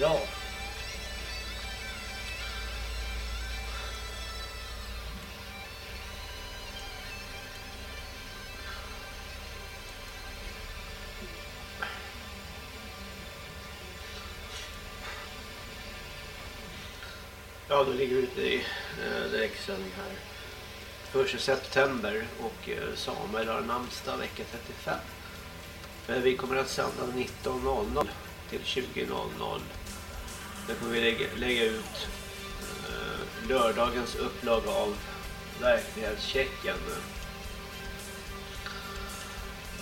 Ja. Ja, då ligger vi ute i eh, direktsändning här. 1 september och eh, Samuel har namnsdag vecka 35. Men vi kommer att sända 19.00 till 20.00. Där kommer vi lägga, lägga ut eh, lördagens upplaga av verklighetschecken. Eh,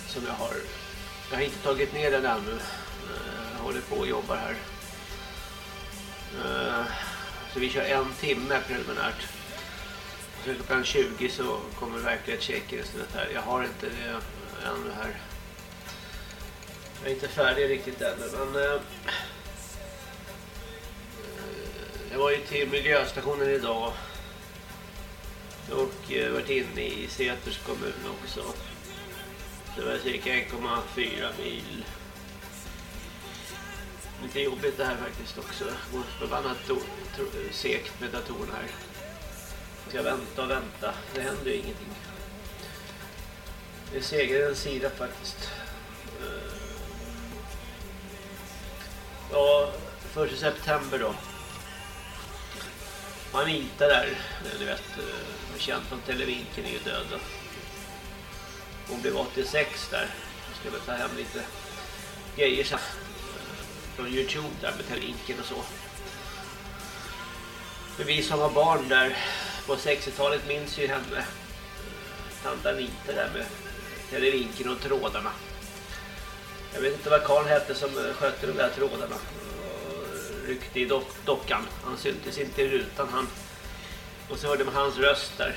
som jag har. Jag har inte tagit ner den ännu. Jag eh, håller på och jobbar här. Eh, Så vi kör en timme preliminärt. Så klockan 20 så kommer verklighetschecken istället här. Jag har inte det ännu här. Jag är inte färdig riktigt ännu men eh, jag var ju till miljöstationen idag och eh, varit inne i Säters kommun också. Det var cirka 1,4 mil. Lite jobbigt det här faktiskt också. Går förbannat segt med datorn här. Ska vänta och vänta. Det händer ju ingenting. Det är segrar sida faktiskt. Eh, ja, 1 september då. Anita där, eh, du vet, eh, känd från Televinken är ju död då. Hon blev 86 där. Jag ska väl ta hem lite grejer sen. Eh, från Youtube där med Televinken och så. Men vi som var barn där på 60-talet minns ju henne. eh, Tant Anita där med Televinken och trådarna. Jag vet inte vad Karl hette som skötte de där trådarna. Ryckte i dock dockan. Han syntes inte i rutan. Han... Och så hörde man hans röst där.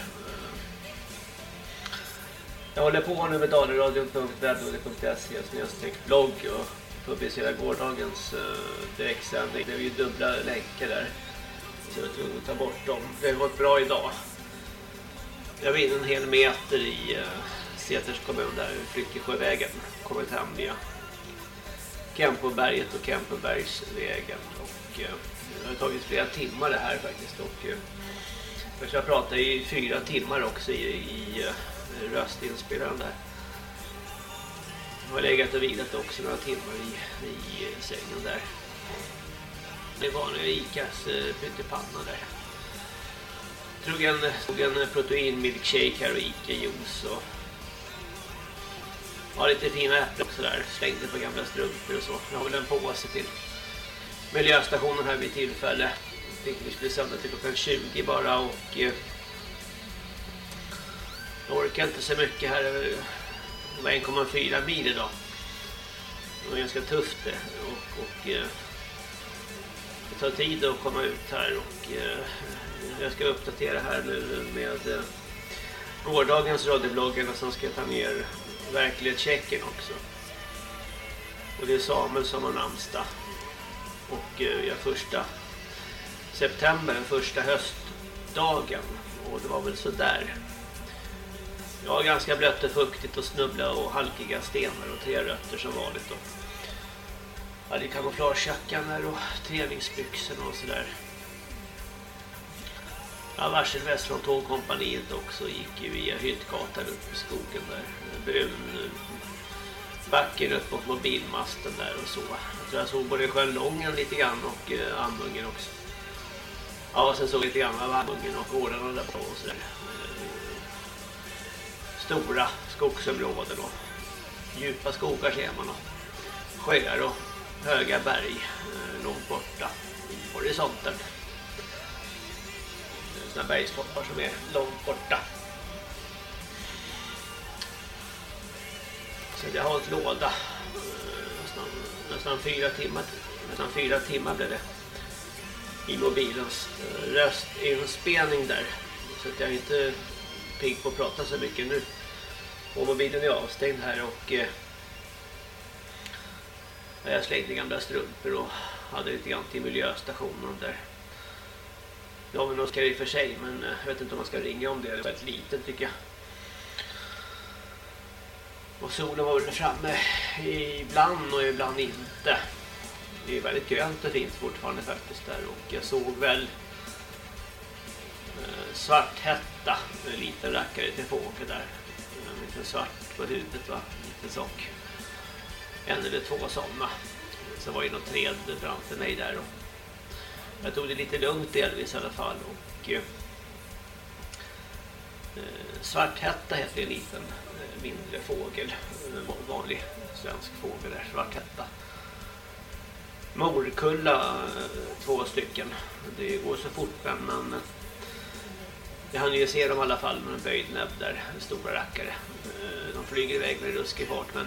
Jag håller på nu med dalaradion.webblogg.se snedstreck blogg och publicerar gårdagens uh, direktsändning. Det är ju dubbla länkar där. Så jag var tvungen att ta bort dem. Det har gått bra idag. Jag var inne en hel meter i eh, uh, Säters kommun där, Flyckesjövägen. Kommit hem via Kempoberget och Kempobergsvägen. Och eh, det har tagit flera timmar det här faktiskt. Och, eh, jag ska prata i fyra timmar också i, i eh, röstinspelaren där. Jag har legat och vilat också några timmar i, i eh, sängen där. Det var en Icas eh, pyttipanna där. Tog en, tog en proteinmilkshake här och Ica-juice och Ja, lite fina äpplen och sådär. Slängde på gamla strumpor och så. Jag har väl en påse till miljöstationen här vid tillfälle. Jag tänkte vi skulle sända till klockan 20 bara och eh, jag orkar inte så mycket här. Det var 1,4 mil idag. Det var ganska tufft det. Och, och eh, det tar tid att komma ut här och eh, jag ska uppdatera här nu med eh, gårdagens radiobloggen och sen ska jag ta ner verklighetschecken också. Och det är Samuel som har namnsdag. Och eh, jag första september, den första höstdagen. Och det var väl så där. Ja, ganska blött och fuktigt och snubbla och halkiga stenar och trerötter som vanligt Jag hade kamouflagejackan här och träningsbyxorna och sådär. Ja, varselväst från tågkompaniet också gick ju via Hyttgatan upp i skogen där. Brun eh, backen upp mot mobilmasten där och så. Jag tror jag såg både Sjölången lite grann och eh, Amungen också. Ja, sen såg jag lite grann av Amungen och gårdarna där på och sådär. där. Eh, stora skogsområden och djupa skogar ser man och sjöar och höga berg eh, långt borta i horisonten eh, sådana bergstoppar som är långt borta. Så jag har hållit låda nästan, nästan fyra timmar. Nästan fyra timmar blev det i mobilens eh, röstinspelning där. Så att jag är inte pigg på att prata så mycket nu. Och mobilen är avstängd här och eh, jag slängde gamla strumpor och hade lite grann till miljöstationen där. Ja, men de ska i och för sig, men eh, jag vet inte om man ska ringa om det. Det är väldigt litet tycker jag. Och solen var väl framme ibland och ibland inte. det är väldigt grönt och fint fortfarande faktiskt där och jag såg väl eh, svarthätta, en liten rackare till fågel där. En liten svart på huvudet va, en liten sak. En eller två sådana. Så var det något träd framför mig där och jag tog det lite lugnt delvis i alla fall och eh, eh svarthätta heter en liten mindre fågel, en vanlig svensk fågel där, svarthätta. Morkulla eh, två stycken. Det går så fort men men eh, jag hann ju se dem i alla fall med en böjd näbb där, stora rackare. Eh, de flyger iväg med ruskig fart men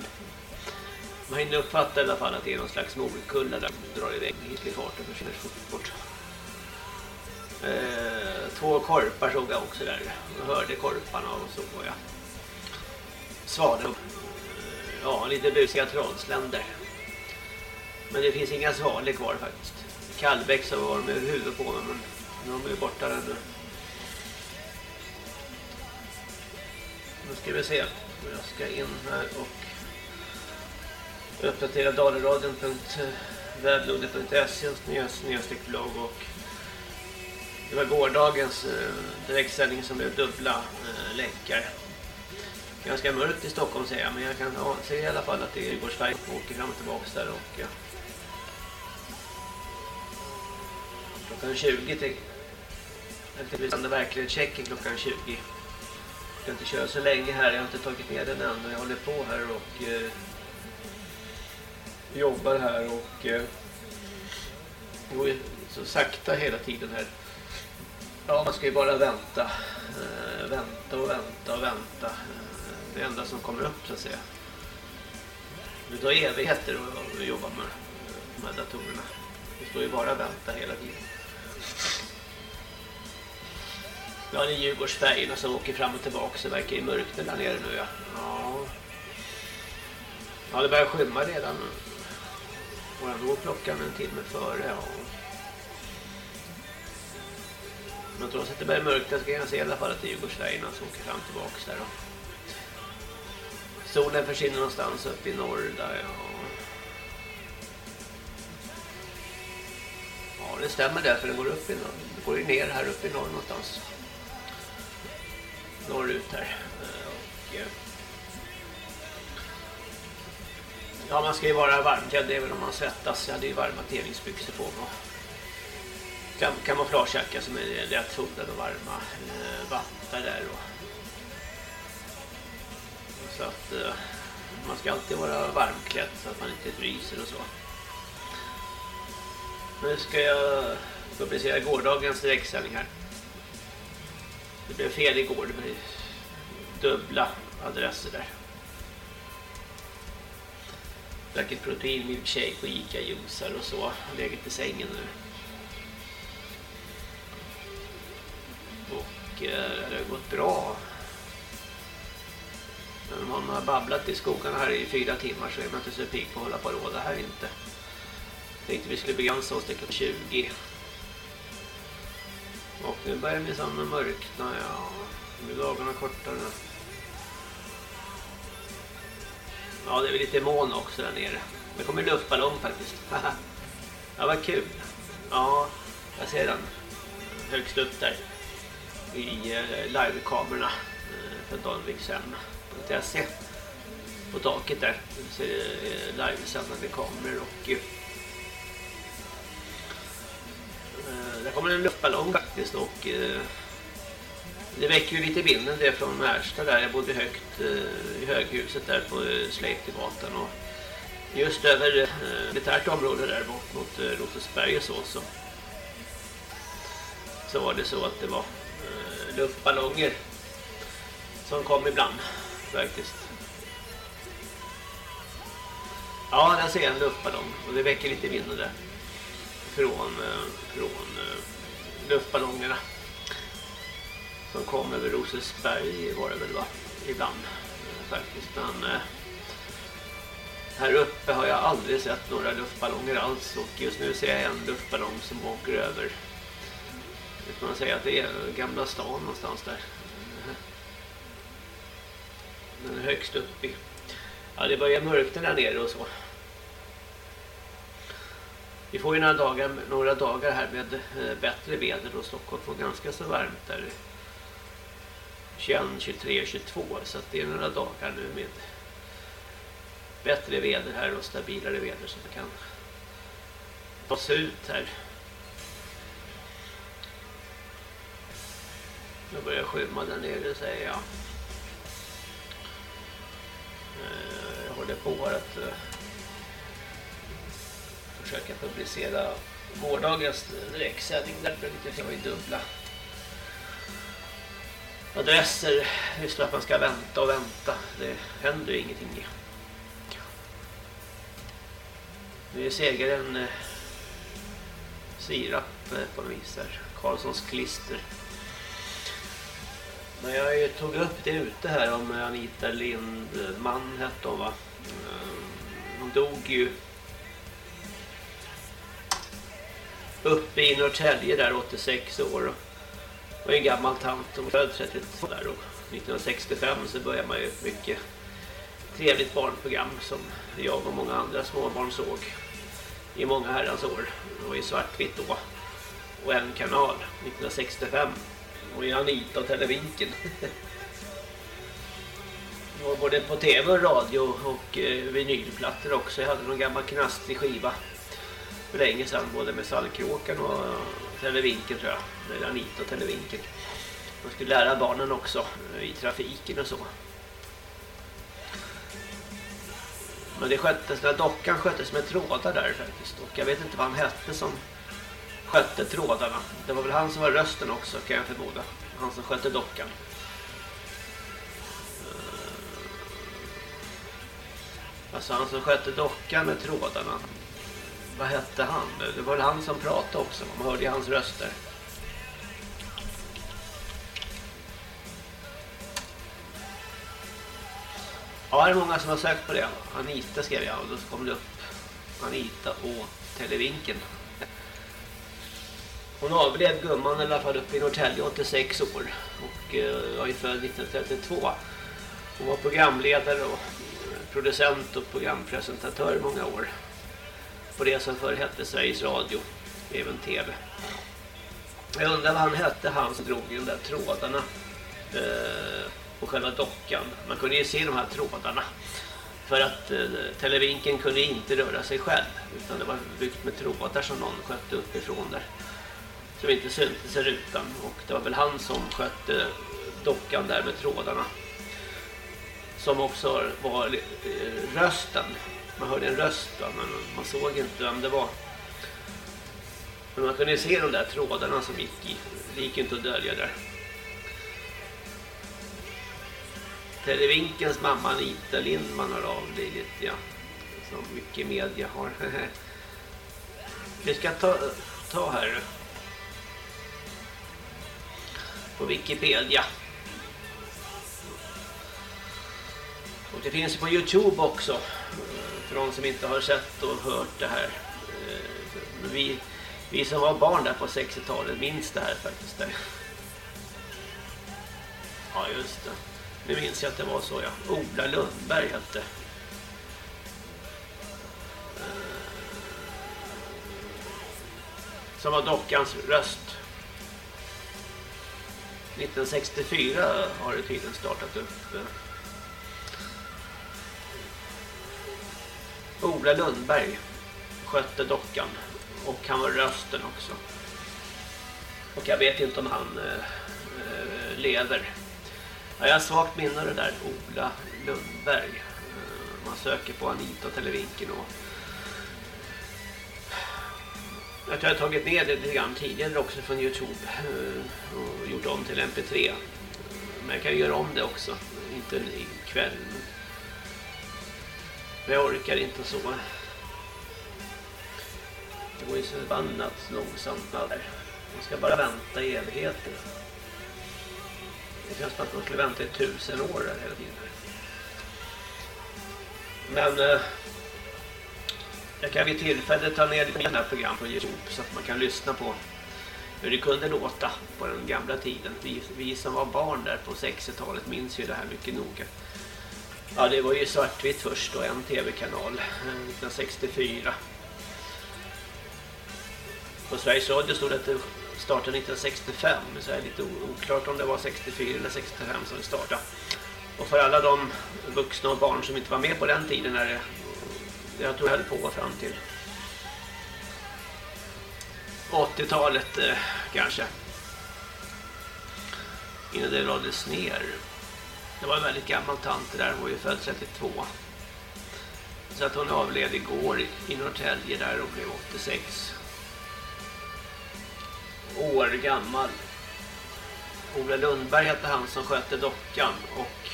man hinner uppfatta i alla fall att det är någon slags morkulla där de drar iväg i fart och försvinner fort bort. två korpar såg jag också där. Jag hörde korparna och så var jag. Svanen. ja, lite busiga trollsländer. Men det finns inga svalor kvar faktiskt. Kallbäck så var de över huvudet på mig men de är borta där nu. Nu ska vi se. Jag ska in här och uppdatera dalaradion.weblogget.se snedstreck blogg och det var gårdagens eh, direktsändning som blev dubbla eh, länkar. Ganska mörkt i Stockholm säger jag men jag kan ja, se i alla fall att det är Djurgårdsfärg åker fram och tillbaka där och ja. klockan 20 till eftervisande verklighetschecken klockan 20 jag ska inte köra så länge här, jag har inte tagit ner den än jag håller på här och eh, jobbar här och eh, det går ju så sakta hela tiden här. Ja man ska ju bara vänta eh, vänta och vänta och vänta. eh, det enda som kommer upp så att säga det tar evigheter att jobba med de här datorerna det står ju bara vänta hela tiden Ja, det är Djurgårdsfärgerna som åker fram och tillbaka så verkar det mörkt där nere nu. Ja. ja. Ja, det börjar skymma redan. Och ändå klockan en timme före. Ja. Men trots att det börjar mörkt så kan jag se i alla fall att det är Djurgårdsfärgerna som åker fram och tillbaka där. Då. Solen försvinner någonstans uppe i norr där. Ja. Ja, det stämmer där för den går upp i norr. Den går ju ner här uppe i norr någonstans norrut här. Eh, och, eh, ja, man ska ju vara varmklädd även om man svettas. Jag hade ju varma tevningsbyxor på mig. Kam kamouflagejacka som är lätt fotad och varma eh, vatten där. Och, så att eh, man ska alltid vara varmklädd så att man inte fryser och så. Nu ska jag publicera gårdagens direktsändning här. Det blev fel igår, det blev dubbla adresser där. Drack ett proteinmilkshake och Ica-juicer och så. Legat i sängen nu. Och eh, det har gått bra. Men man har babblat i skogarna här i fyra timmar så är man inte så pigg på att hålla på och råda här inte. Jag tänkte vi skulle begränsa oss till klockan 20. Och nu börjar det minsann mörkna, ja. Nu är dagarna kortare. Ja, det är väl lite moln också där nere. Det kommer en luftballong faktiskt. ja, vad kul. Ja, jag ser den. Högst upp där. I eh, livekamerorna eh, för Danvikshem.se. På taket där så är det eh, livesändande kameror och Eh, där kommer en luftballong faktiskt och eh, det väcker ju lite minnen det från Märsta där jag bodde högt eh, i höghuset där på eh, Sleiptegatan och just över eh, militärt område där bort mot Rosersberg och så, så så var det så att det var luftballonger som kom ibland faktiskt. Ja, där ser jag en luftballong och det väcker lite minnen där från, eh, från eh, luftballongerna som kom över Rosesberg var det väl va? Ibland eh, faktiskt. Men här uppe har jag aldrig sett några luftballonger alls och just nu ser jag en luftballong som åker över kan man säga att det är Gamla stan någonstans där. Den är högst upp i. Ja, det börjar mörkna där nere och så. Vi får ju några dagar, några dagar här med eh, bättre väder och Stockholm får ganska så varmt där. 21, 23, 22 så att det är några dagar nu med bättre väder här och stabilare väder så det kan ta sig ut här. Nu börjar skymma där nere säger jag. Eh, jag håller på att eh, försöka publicera gårdagens eh, direktsändning. Där det lite för i dubbla adresser. Just för att man ska vänta och vänta. Det händer ju ingenting. Nu är segraren sirap på något vis här Karlssons klister men jag tog upp det ute här om eh, Anita Lindman hette hon va? Eh, hon dog ju uppe i Norrtälje där 86 år och var en gammal tant som född 32 där och 1965 så började man ju ett mycket trevligt barnprogram som jag och många andra småbarn såg i många herrans år. Det var ju svartvitt då och en kanal 1965 och i Anita och Televinken. var både på tv och radio och eh, vinylplattor också. Jag hade någon gammal knastrig skiva för länge sedan både med Sallkråkan och Televinken tror jag. Eller Anita och Televinken. Man skulle lära barnen också eh, i trafiken och så. Men det sköttes, den dockan sköttes med trådar där faktiskt. Och jag vet inte vad han hette som skötte trådarna. Det var väl han som var rösten också kan jag förmoda. Han som skötte dockan. Eh, alltså han som skötte dockan med trådarna vad hette han? Det var väl han som pratade också. Man hörde hans röster. Ja, det är många som har sökt på det. Anita skrev jag och då kom det upp Anita och Televinken. Hon avled gumman i alla fall uppe i Norrtälje 86 år och eh, var ju född 1932. Hon var programledare och producent och programpresentatör i många år på det som förr hette Sveriges Radio, även TV. Jag undrar vad han hette, han som drog i de där trådarna eh, på själva dockan. Man kunde ju se de här trådarna. För att eh, televinken kunde inte röra sig själv. Utan det var byggt med trådar som någon skötte uppifrån där. Som inte syntes i rutan. Och det var väl han som skötte dockan där med trådarna. Som också var eh, rösten man hörde en röst va? men man såg inte vem det var. Men man kunde se de där trådarna som gick i. Det gick inte att dölja där. Televinkens mamma Anita Lindman har avlidit, ja. Som mycket media har. Vi ska ta, ta här. På Wikipedia. Och det finns på Youtube också eh, för de som inte har sett och hört det här. Eh, vi, vi som var barn där på 60-talet minns det här faktiskt. Där. Ja, just det. Nu minns jag att det var så, ja. Ola Lundberg hette. Eh, som var dockans röst. 1964 har det tydligen startat upp. Eh. Ola Lundberg skötte dockan och han var rösten också. Och jag vet inte om han äh, lever. Ja, jag har svagt minne av det där Ola Lundberg. Man söker på Anita och Televinken och jag tror jag har tagit ner det lite grann tidigare också från Youtube eh, och gjort om till MP3. Men jag kan göra om det också, inte ikväll. Men jag orkar inte så. Det går ju så förbannat långsamt där. Man ska bara vänta i evigheter. Det känns som att man skulle vänta i tusen år där hela tiden. Men eh, jag kan vid tillfälle ta ner den här program på Youtube så att man kan lyssna på hur det kunde låta på den gamla tiden. Vi, vi som var barn där på 60-talet minns ju det här mycket noga. Ja, det var ju svartvitt först och en tv-kanal 1964. Eh, på Sveriges Radio stod det att det startade 1965. Så är det lite oklart om det var 64 eller 65 som det startade. Och för alla de vuxna och barn som inte var med på den tiden när det, jag tror jag höll på fram till 80-talet eh, kanske. Innan det lades ner. Det var en väldigt gammal tant där, hon var ju född 32. Så att hon avled igår i Norrtälje där och blev 86 år gammal. Ola Lundberg hette han som skötte dockan och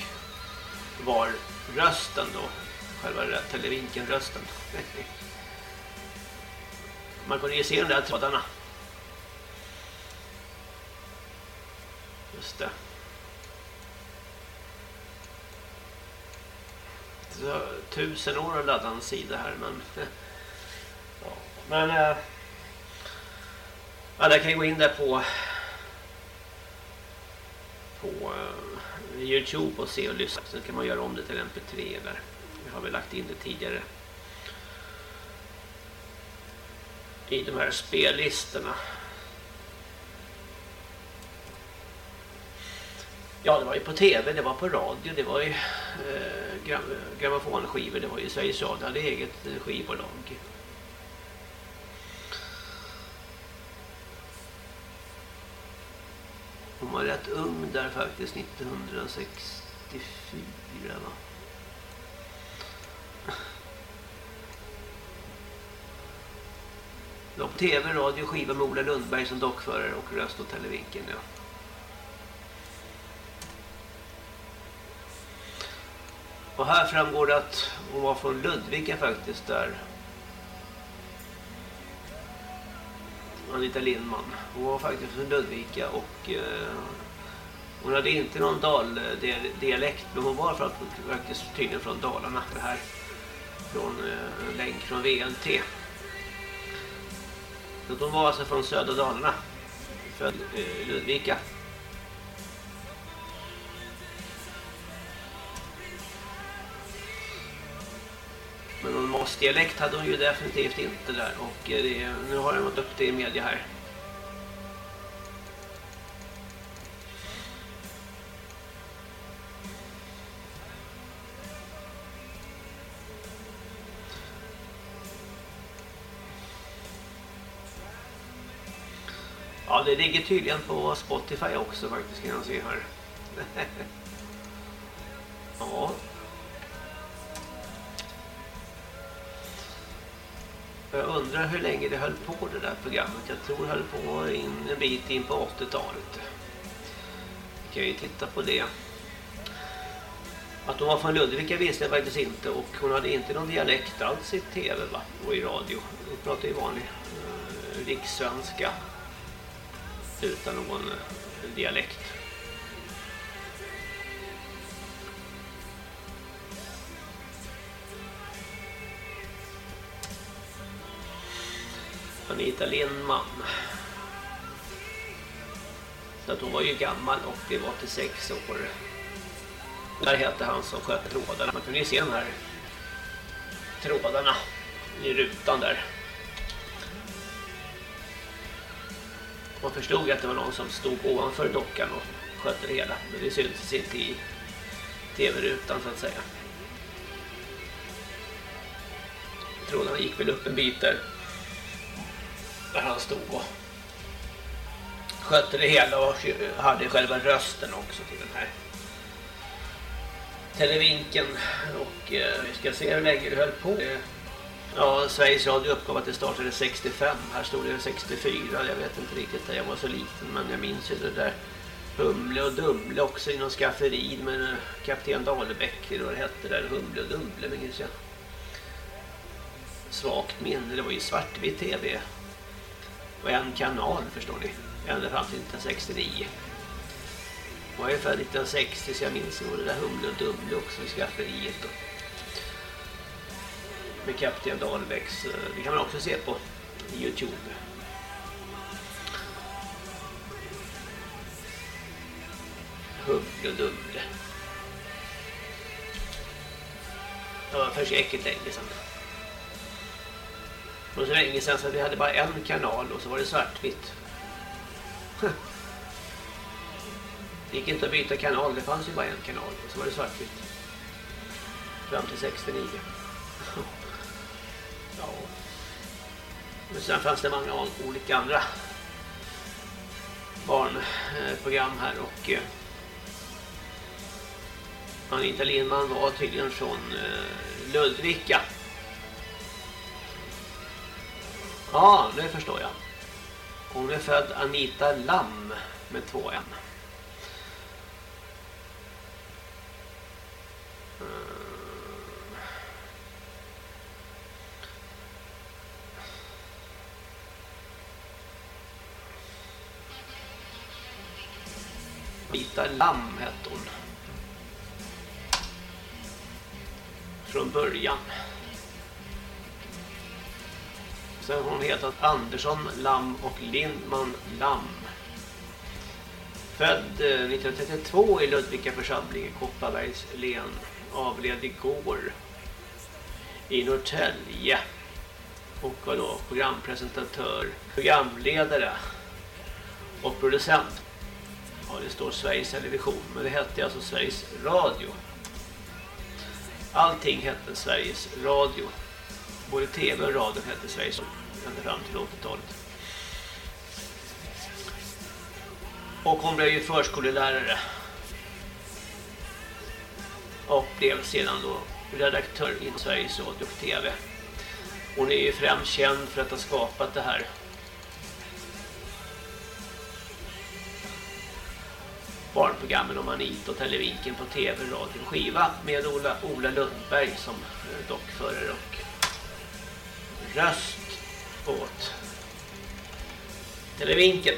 var rösten då. Själva televinken-rösten. Man kunde ju se de där trådarna. Just det. Så, tusen år att ladda en sida här men ja. men eh, äh, alla kan ju gå in där på på eh, Youtube och se och lyssna. Sen kan man göra om det till mp3 där. Har vi lagt in det tidigare. I de här spellistorna. Ja, det var ju på tv, det var på radio, det var ju eh, gram grammofonskivor, det var ju Sveriges Radio hade eget eh, skivbolag. Hon var rätt ung där faktiskt, 1964 va? Det på tv, radio, skiva med Ola Lundberg som dockförare och röst och televinken, ja. Och här framgår det att hon var från Ludvika faktiskt där. Anita Lindman. Hon var faktiskt från Ludvika och eh, hon hade inte någon daldialekt eh, men hon var faktiskt tydligen från Dalarna. Det här från eh, länk från VLT. Så hon var alltså från södra Dalarna. Född eh, Ludvika. Men någon mossdialekt hade hon ju definitivt inte där. Och eh, det, nu har jag varit upp det i media här. Det ligger tydligen på Spotify också faktiskt kan jag se här. ja. Jag undrar hur länge det höll på det där programmet. Jag tror det höll på in, en bit in på 80-talet. Vi kan ju titta på det. Att hon var från Ludvika visste jag faktiskt inte och hon hade inte någon dialekt alls i tv va? och i radio. Hon pratade ju vanlig eh, rikssvenska utan någon eh, dialekt. Anita Lindman. Så att hon var ju gammal och det var till sex år. Där hette han som sköt trådarna. Man kunde ju se de här trådarna i rutan där. Man förstod att det var någon som stod ovanför dockan och skötte det hela. Men det syntes inte i tv-rutan så att säga. Trådarna gick väl upp en bit där där han stod och skötte det hela och hade själva rösten också till den här televinken och eh, vi ska se hur länge det höll på. Ja, Sveriges Radio uppgav att det startade 65. Här stod det 64. Jag vet inte riktigt, jag var så liten men jag minns ju det där Humle och Dumle också inom skafferi med kapten kapten eller vad det hette där Humle och Dumle minns jag. Svagt minne, det var ju svartvit tv och en kanal förstår ni. Ända fram till 1969. Och var ungefär 1960 så jag minns nog det där Humle och Dumle också i skafferiet. Och med Kapten Dahlbäcks. Eh, det kan man också se på Youtube. Humle och Dumle. Det var förskräckligt länge sedan. Det var så länge sedan så att vi hade bara en kanal och så var det svartvitt. Det gick inte att byta kanal, det fanns ju bara en kanal och så var det svartvitt. Fram till 69. Ja. Men sen fanns det många olika andra barnprogram här och eh, Anita Lindman var tydligen från eh, Ludvika. Ja, nu förstår jag. Hon är född Anita Lam med två N. Eh, Vita Lamm hette hon. Från början. Sen har hon hetat Andersson Lamm och Lindman Lamm. Född eh, 1932 i Ludvika församling i Kopparbergs län. Avled igår i Norrtälje. Och var då programpresentatör, programledare och producent Ja, det står Sveriges Television, men det hette alltså Sveriges Radio. Allting hette Sveriges Radio. Både tv och radio hette Sveriges Radio ända fram till 80-talet. Och hon blev ju förskollärare. Och blev sedan då redaktör inom Sveriges Radio och TV. Hon är ju främst känd för att ha skapat det här barnprogrammen om Anita och Televinken på tv, radio och skiva med Ola, Ola Lundberg som eh, dockförare och röst åt Televinken.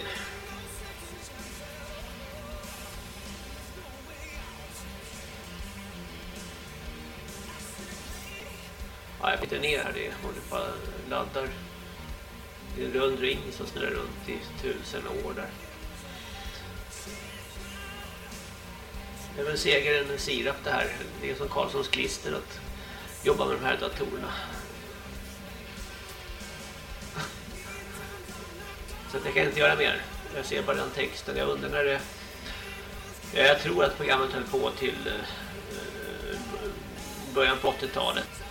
Ja, jag flyttar ner här, det håller på att laddar. Det är en rund ring som snurrar runt i tusen år där. Det är väl segern sirap det här. Det är som Karlssons klister att jobba med de här datorerna. Så att jag kan inte göra mer. Jag ser bara den texten. Jag undrar när det... Jag tror att programmet höll på till eh, eh, början på 80-talet.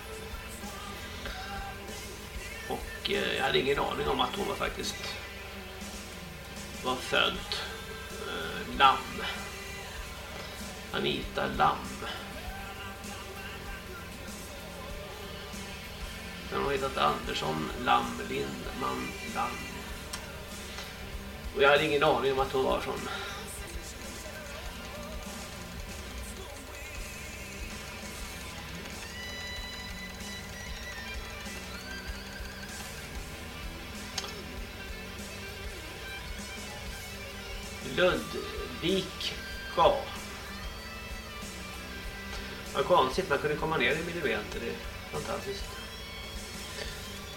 Och eh, jag hade ingen aning om att hon var faktiskt var född lamm. Anita Lam. Sen har hittat Andersson, Lam, Lindman, Lam. Och jag hade ingen aning om att hon var från Ludvika vad konstigt, man kunde komma ner i millimeter. Det är fantastiskt.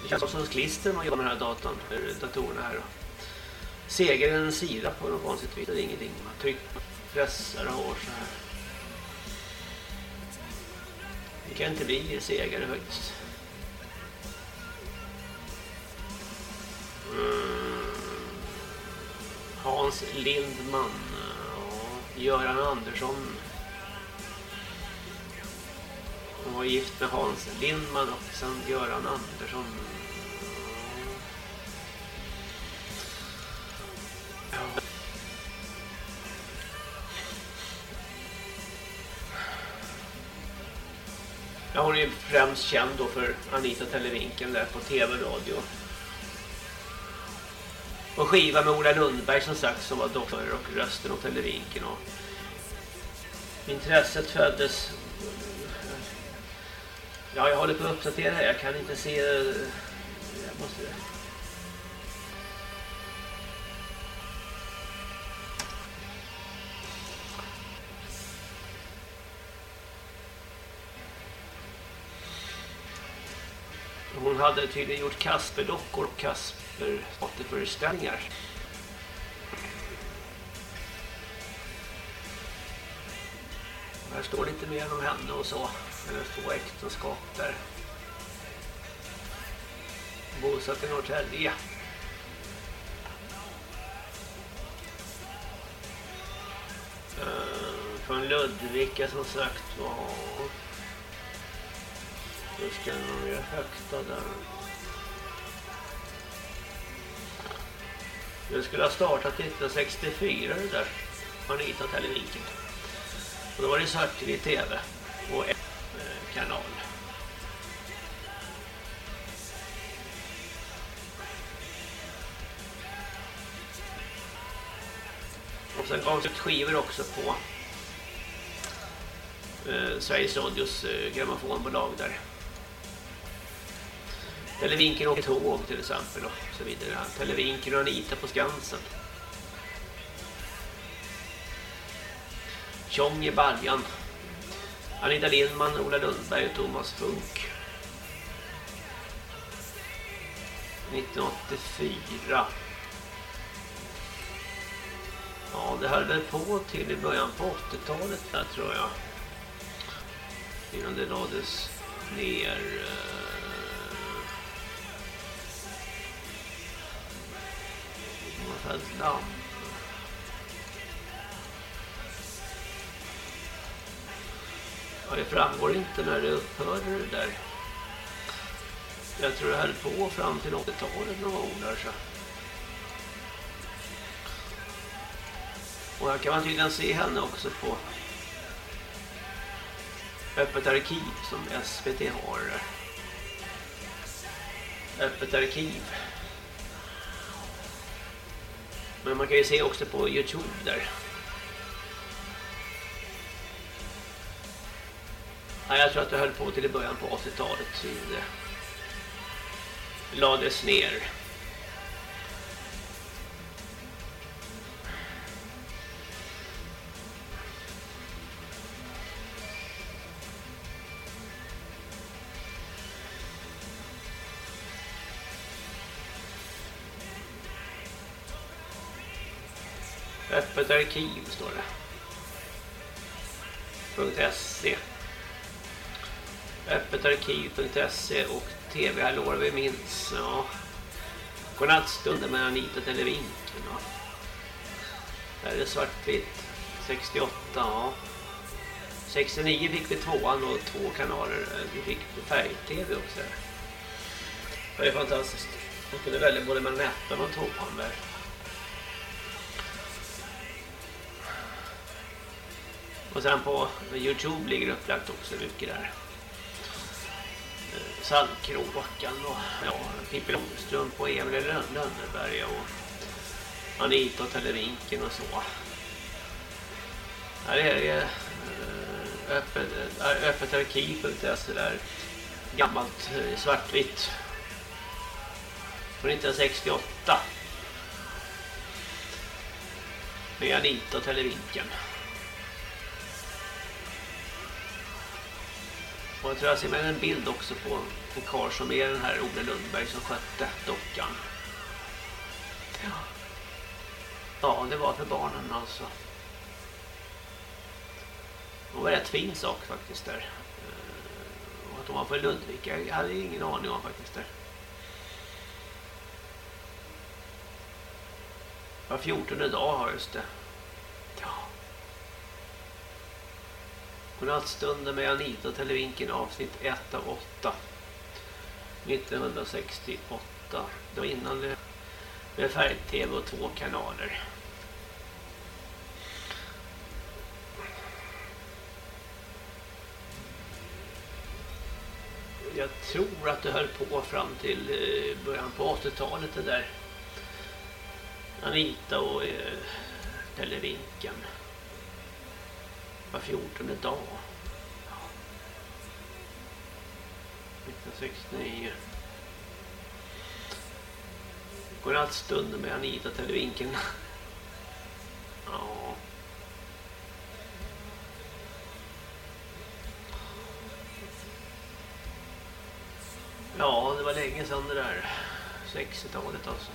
Det känns som en klister man jobbar med den här datorn, datorerna här. en sida på något konstigt vis. Det är ingenting. Man trycker, pressar och har så här. Det kan inte bli segare högst. Mm. Hans Lindman. Ja, Göran Andersson. Var gift med Hans Lindman och sen Göran Andersson. Ja. Ja, hon är främst känd då för Anita Televinken där på tv och radio. Och skiva med Ola Lundberg som sagt som var doktor och rösten och Televinken. Och intresset föddes Ja, jag håller på att uppdatera här. Jag kan inte se... Eh, jag måste... Hon hade tydligen gjort Kasper-dockor och Kasper-återföreställningar. Här står lite mer om henne och så två äktenskap där. bosatt i Norrtälje. Eh, från Ludvika som sagt var. Då ska nog göra högta där. Det skulle ha startat 1964 det där. Har ni hittat Och då var det svartvit tv och Och sen skivor också på eh, Sveriges Radios eh, grammofonbolag där. Televinken åker tåg till exempel och så vidare. Televinken och Anita på Skansen. Tjong i baljan. Anita Lindman, Ola Lundberg och Thomas Funk. 1984. Ja, det höll väl på till i början på 80-talet där tror jag. Innan det lades ner... Eh, lamm. Ja, det framgår inte när det upphörde det där. Jag tror det höll på fram till 80-talet någon gång där så. Och här kan man tydligen se henne också på Öppet arkiv som SVT har. Öppet arkiv. Men man kan ju se också på Youtube där. Ja, jag tror att det höll på till i början på 80-talet. Det lades ner. Öppet arkiv står det. .se öppetarkiv.se och tv hallå vi minns. Ja. Godnattstunden med Anita Televinken. Ja. Där är det svartvitt. 68, ja. 69 fick vi tvåan och två kanaler. Vi fick färg-tv också. Det är fantastiskt. Man kunde välja både mellan ettan och tvåan där. Och sen på Youtube ligger upplagt också mycket där. Eh, Saltkråkan och ja, Pippi Långstrump och Emil Lönneberg och Anita och Televinken och så. Här är eh, eh, det öppet, öppet arkiv.se där gammalt svartvitt från 1968 med Anita och Televinken. Och jag tror jag ser med en bild också på en karl som är den här Olle Lundberg som skötte dockan. Ja. ja, det var för barnen alltså. Det var rätt fin sak faktiskt där. Eh, och att de var för Ludvika, jag hade ingen aning om faktiskt där. Var 14 dag har just det. Godnattstunden med Anita och Televinken avsnitt 1 av 8 1968 Det var innan det med färg-tv och två kanaler. Jag tror att det höll på fram till eh, början på 80-talet det där. Anita och eh, Televinken var 14 dag. 1969. Godnattstunden med Anita Televinken. Ja. Ja, det var länge sedan det där. 60-talet alltså.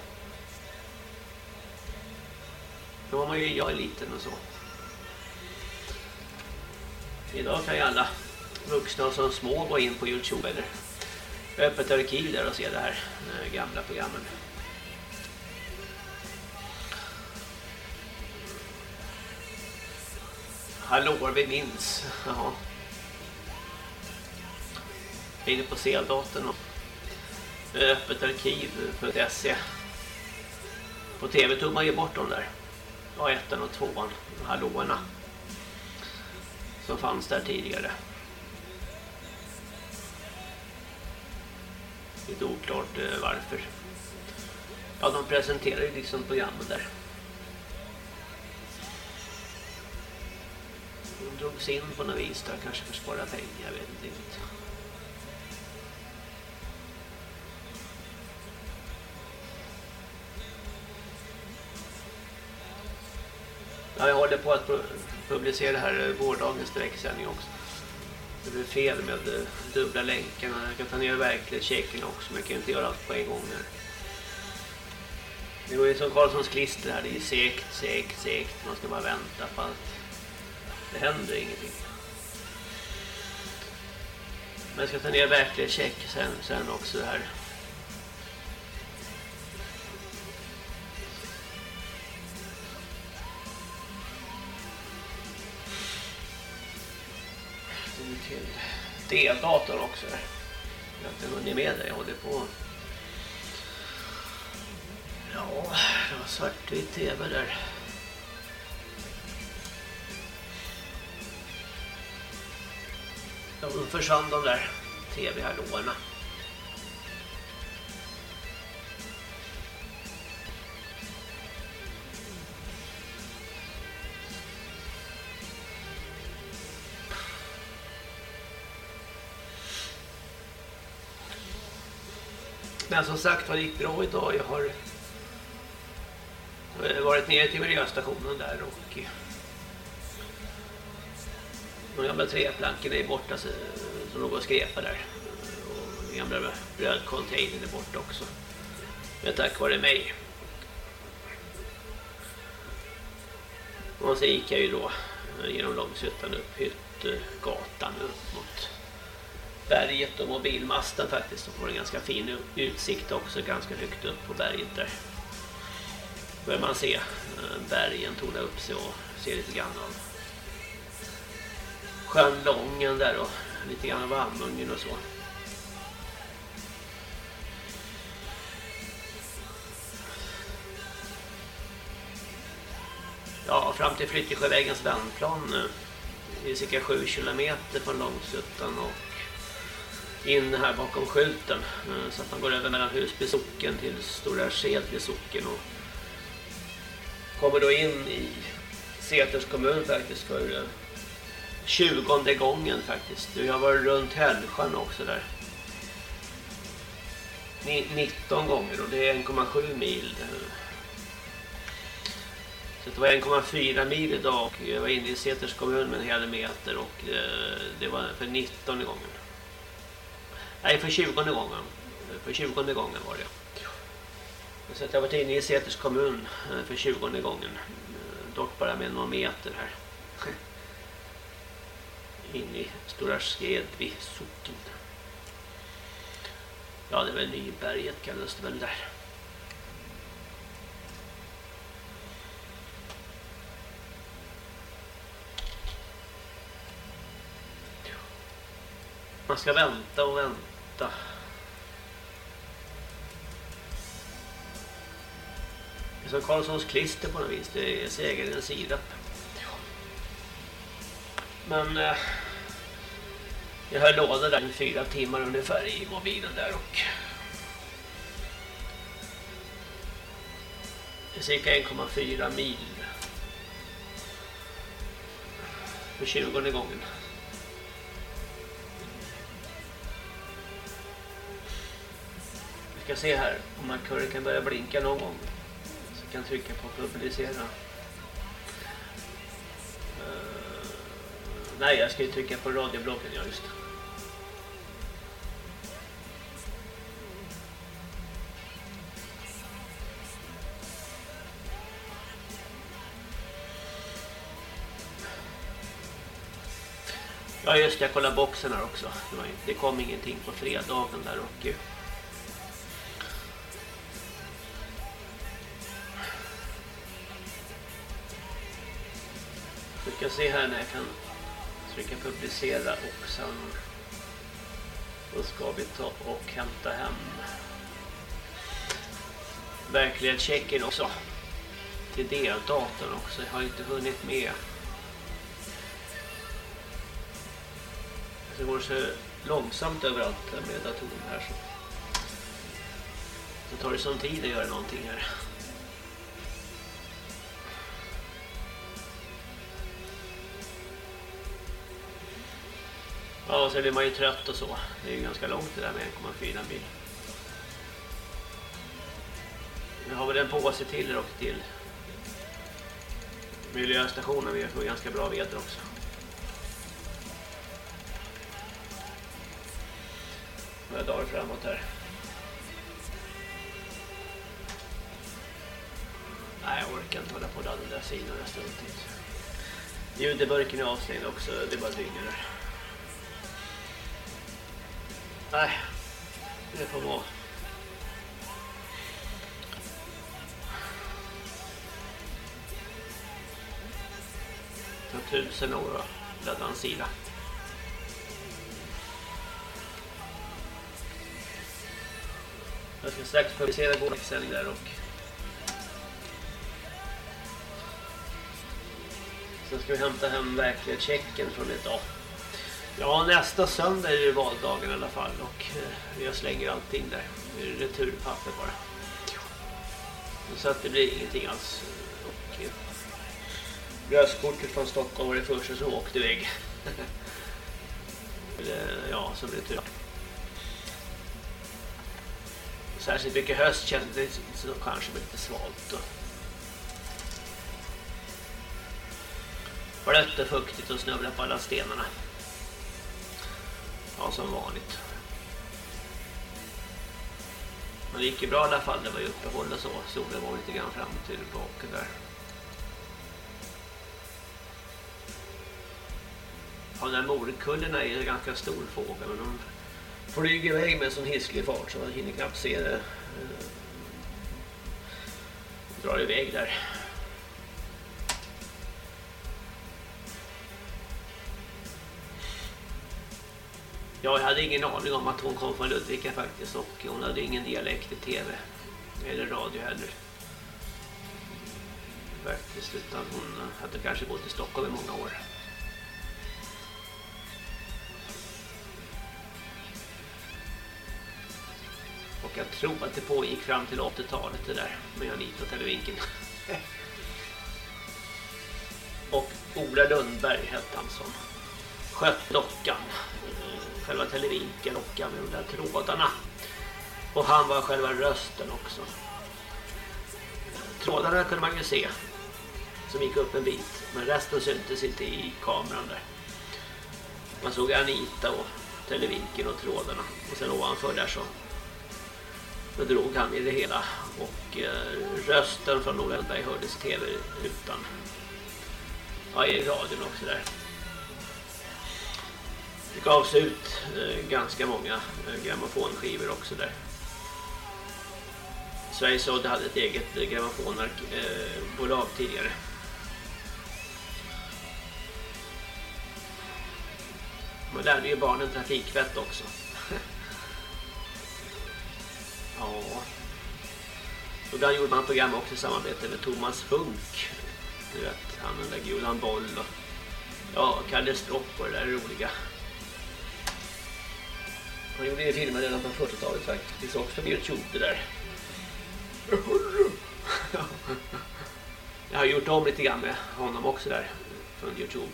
Då var man ju jag liten och så. Idag kan ju alla vuxna som små gå in på Youtube eller öppet arkiv där och se det här eh, gamla programmen. Hallå, vi minns. Jaha. Jag är inne på C-datorn och öppet arkiv.se På tv tog man ju bort dem där. Ja, ettan och tvåan. Hallåerna. Som fanns där tidigare. Lite oklart eh, varför. Ja, de presenterar ju liksom programmen där. De drogs in på något vis där, kanske för att spara pengar, jag vet inte riktigt. Ja, jag håller på att publicera det här vårdagens gårdagens direktsändning också. Det blir fel med eh, dubbla länkarna. Jag kan ta ner verklighetschecken också, men jag kan inte göra allt på en gång här. Det går ju som Karlssons klister här, det är segt, segt, segt. Man ska bara vänta på att det händer ingenting. Men jag ska ta ner verklighetscheck sen, sen också här. Till D-datorn också. Jag har inte hunnit med det, jag håller på. Ja, det var svartvit tv där. De försvann de där tv-hallåerna. Men som sagt det gick bra idag. Jag har varit nere till miljöstationen där och de gamla träplankorna är borta som låg och skrepa där. Och den gamla brödcontainern är borta också. Men tack vare mig. Och så gick jag ju då genom Långshyttan upp Hyttgatan upp mot berget och mobilmasten faktiskt. De får en ganska fin utsikt också, ganska högt upp på berget där. Börjar man se eh, bergen torna upp sig och se lite grann av sjön Lången där och lite grann av Ammungen och så. Ja, fram till Flyttesjövägens vändplan nu. Det är cirka 7 kilometer från Långsuttan och in här bakom skylten eh, så att man går över mellan Husby socken till Stora Skedby socken och kommer då in i Säters kommun faktiskt för eh, tjugonde gången faktiskt. Jag har varit runt Hällsjön också där. 19 gånger och det är 1,7 mil. Så det var 1,4 mil idag och jag var inne i Säters kommun med en hel meter och eh, det var för 19 gången. Nej, för 20 gången. För 20 gången var det. Så jag har varit inne i Säters kommun eh, för 20 gången. Eh, dock bara med några meter här. In i Stora Skedvi socken. Ja, det är väl Nyberget kallas det väl där. Man ska vänta och vänta åtta. Det är som Karlssons klister på något vis. Det är segraren sirap. Men eh, jag höll låda där i fyra timmar ungefär i mobilen där och det är cirka 1,4 mil för 20 gången. Ska se här om markören kan börja blinka någon gång. Så jag kan trycka på publicera. Uh, nej, jag ska ju trycka på radiobloggen, ja just det. Ja just det, jag kollar boxen här också. Det, det kom ingenting på fredagen där och... ska se här när jag kan trycka publicera och sen då ska vi ta och hämta hem verklighetschecken också till deldatorn också. Jag har inte hunnit med Det går så långsamt överallt med datorn här så. det tar det sån tid att göra någonting här. Ja, och så blir man ju trött och så. Det är ju ganska långt det där med 1,4 mil. Nu har vi en påse till och till miljöstationen. Vi får ganska bra väder också. några dagar framåt här. Nej, jag orkar inte hålla på och ladda sidan en stund till. Ljudeburken är avstängd också, det är bara dygnar där. Nej, det får vara. Ta tusen år att ladda en sida. Jag ska strax publicera gårdagssändning där och Sen ska vi hämta hem verkliga checken från idag. Ja, nästa söndag är det valdagen i alla fall och eh, jag slänger allting där. Returpapper bara. Så att det blir ingenting alls. Och eh, röstkortet från Stockholm var det första som åkte iväg. ja, som retur särskilt mycket höst kändes det så kanske lite svalt. Och blött och fuktigt och snubblar på alla stenarna. Ja, som vanligt. Men det gick ju bra i alla fall, det var ju uppehåll och så. Solen var lite grann fram till tillbaka där. Ja, den här morkullerna är ju en ganska stor fågel, men de flyger iväg med en sån hisklig fart så man hinner knappt se det. Eh, de drar iväg där. Ja, jag hade ingen aning om att hon kom från Ludvika faktiskt och hon hade ingen dialekt i tv eller radio heller. Faktiskt, utan hon hade kanske bott i Stockholm i många år. Och jag tror att det pågick fram till 80-talet det där med Anita Televinken. och Ola Lundberg hette han som sköt dockan. Själva Televinken och med de där trådarna. Och han var själva rösten också. Trådarna kunde man ju se som gick upp en bit. Men resten syntes inte i kameran där. Man såg Anita och Televinken och trådarna. Och sen ovanför där så då drog han i det hela och eh, rösten från Norrlandberg hördes i tv-rutan. Ja, i radion också där. Det gavs ut eh, ganska många eh, grammofonskivor också där. Sveriges Radio hade ett eget eh, grammofonbolag tidigare. Man lärde ju barnen trafikvett också. Ja. Ibland gjorde man program också i samarbete med Thomas Funk. Du vet, han den där Gulan Boll och ja, Kalle Stropp och det där roliga. Han gjorde ju filmer redan på 40-talet faktiskt Finns också på Youtube det där. Jag har gjort om lite grann med honom också där från Youtube.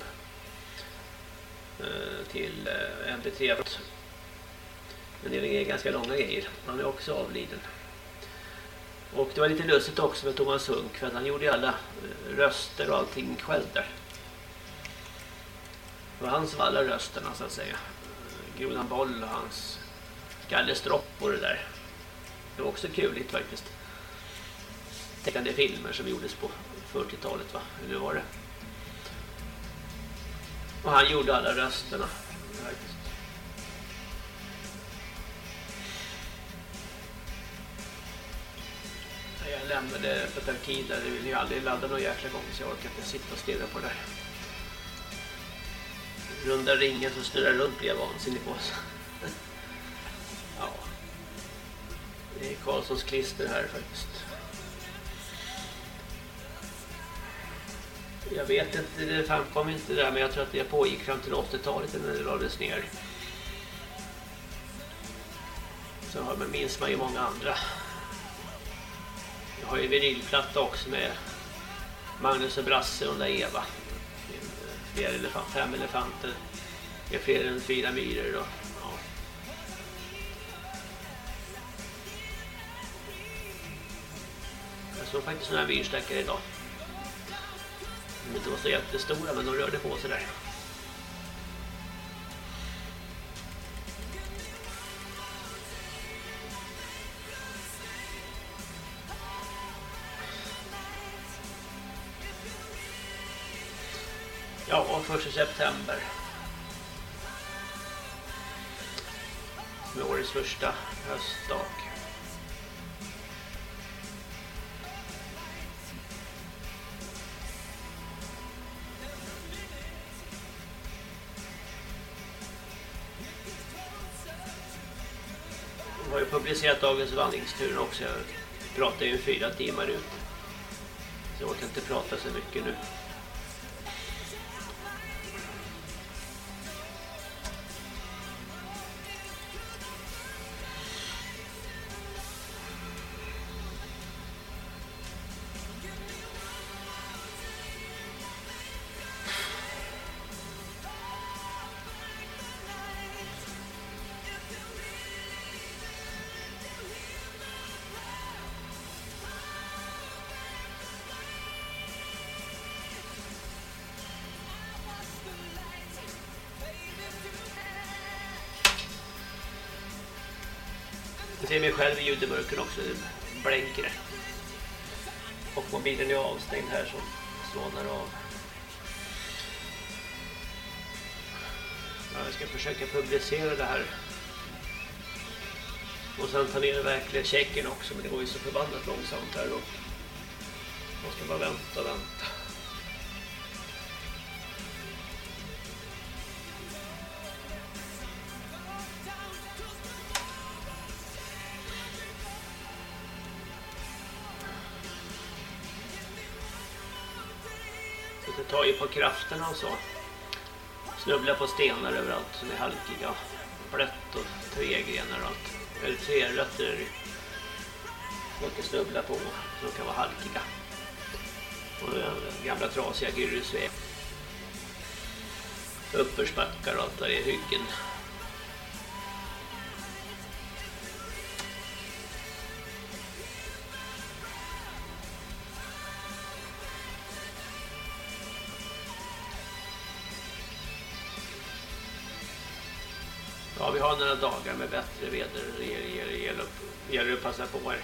Eh, till eh, MP3 men det är ganska långa grejer. Han är också avliden. Och det var lite lustigt också med Thomas Hunk för att han gjorde alla eh, röster och allting själv där. Det var han som alla rösterna så att säga. Grodan Boll och hans Gallestropp och det där. Det var också kuligt faktiskt. Täckande filmer som gjordes på 40-talet va? Eller var det? Och han gjorde alla rösterna. faktiskt. Jag lämnade på ett arkiv där det vill ju aldrig ladda någon jäkla gång så jag orkar inte sitta och stirra på det där. Runda ringen som snurrar runt blir jag vansinnig på. ja. Det är Karlssons klister här faktiskt. Jag vet inte, det framkom inte där men jag tror att det pågick fram till 80-talet när det lades ner. Så har man, minns man ju många andra. Jag har ju vinylplatta också med Magnus och Brasse och där Eva fler elefant, fem elefanter. Det är fler än fyra myror då. Ja. Jag såg faktiskt några myrstackare idag. De inte var så jättestora men de rörde på sig där. Ja, första september. Med årets första höstdag. Jag har ju publicerat dagens vandringstur också. Jag pratar ju fyra timmar ut. Så jag kan inte prata så mycket nu. Jag ser mig själv i ljudmörken också, det blänker det. Och mobilen är avstängd här som slånar av. Ja, jag ska försöka publicera det här. Och sen ta ner verkliga checken också, men det går ju så förbannat långsamt här. då. man ska bara vänta och vänta. Tar ju på krafterna och så. Snubblar på stenar överallt som är halkiga. Blött och tregrenar och allt. Eller trerötter är folk Man kan snubbla på som kan vara halkiga. Och gamla trasiga gyrusväg. Uppförsbackar och allt där i hyggen. Vi har några dagar med bättre väder. Det gäller, gäller att passa på här.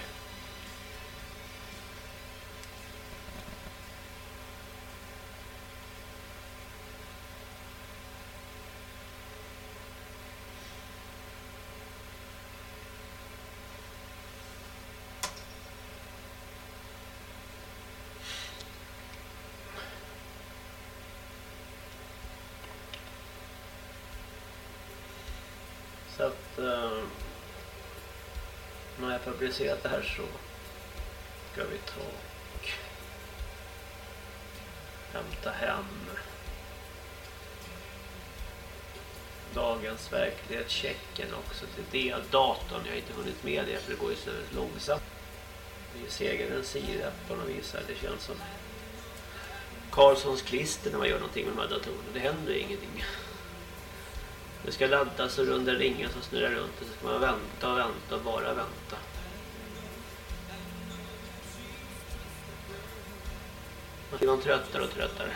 Så att uh, när publicerat det här så ska vi ta och hämta hem dagens verklighetschecken också till D-datorn. Jag har inte hunnit med det för det går ju så långsamt. Det är segern sirap på något vis här. Det känns som Karlssons klister när man gör någonting med de här datorerna. Det händer ingenting. Det ska laddas och runda ringen som snurrar runt och så ska man vänta och vänta och bara vänta. Blir man tröttare och tröttare.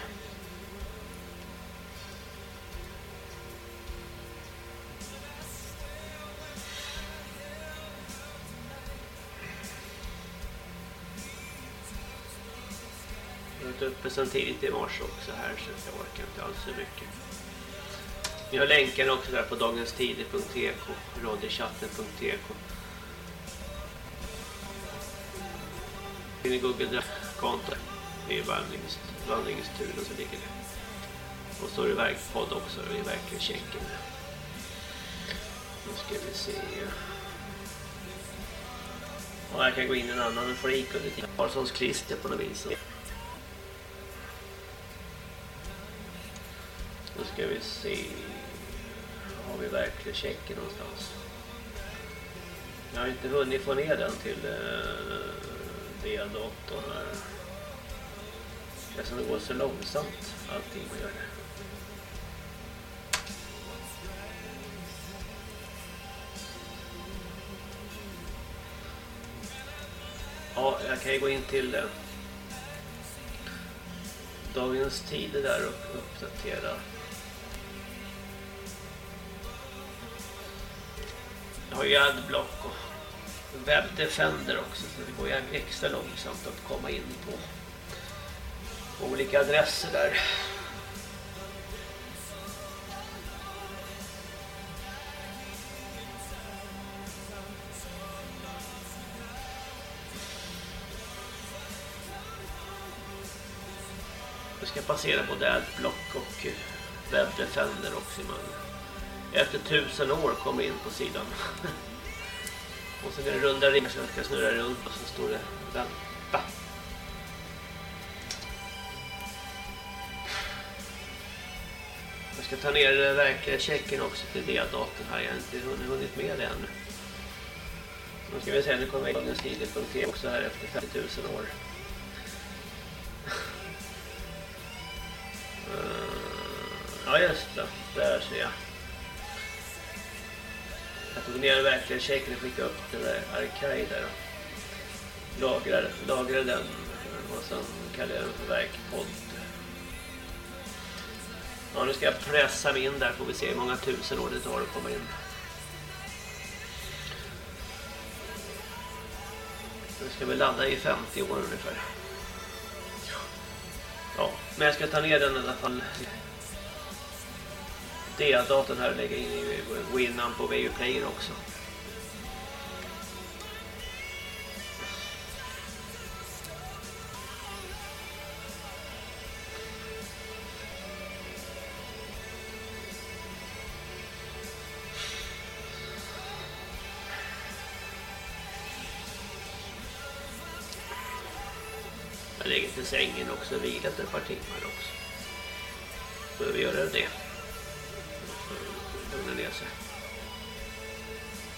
Jag har varit uppe sen tidigt i morse också här så jag orkar inte alls så mycket. Jag har länken också där på dagenstider.tk radiochatten.tk In i Google-konto det är vandringsturen som ligger där. Och så är det verkpodd också, det är verkligen checken. Nu ska vi se. Och jag kan gå in i en annan flik under tiden. Karlssons klister på något vis. Nu ska vi se. Har vi verkligen checken någonstans? Jag har inte hunnit få ner den till eh, uh, D-datorn här. Det som det går så långsamt allting man gör det. Ja, jag kan ju gå in till eh, Dagens Tider där och uppdatera. Jag har ju Adblock och webdefender också så det går ju extra långsamt att komma in på olika adresser där. Jag ska passera både Adblock och eh, Web Defender också. Man efter tusen år kommer in på sidan. och sen är det runda ringar så jag ska snurra runt och så står det vänta. Jag ska ta ner eh, verkliga checken också till D-datorn här. Jag har inte hunnit med det ännu. Nu ska vi se, nu kommer Agneslider.t också här efter 50 000 år. Ja just det, där ser jag. Jag tog ner verkligen checken och skickade upp till där arkaj där. Lagrade, lagrade den eh, och sen kallade jag den för verkpodd. Ja, nu ska jag pressa mig in där får vi se hur många tusen år det tar att komma in. Nu ska vi ladda i 50 år ungefär. Ja, men jag ska ta ner den i alla fall. D-datorn här och lägga in i Winamp på VU Player också. Till sängen också och vilat ett par timmar också. Behöver göra det. Lugna ner sig.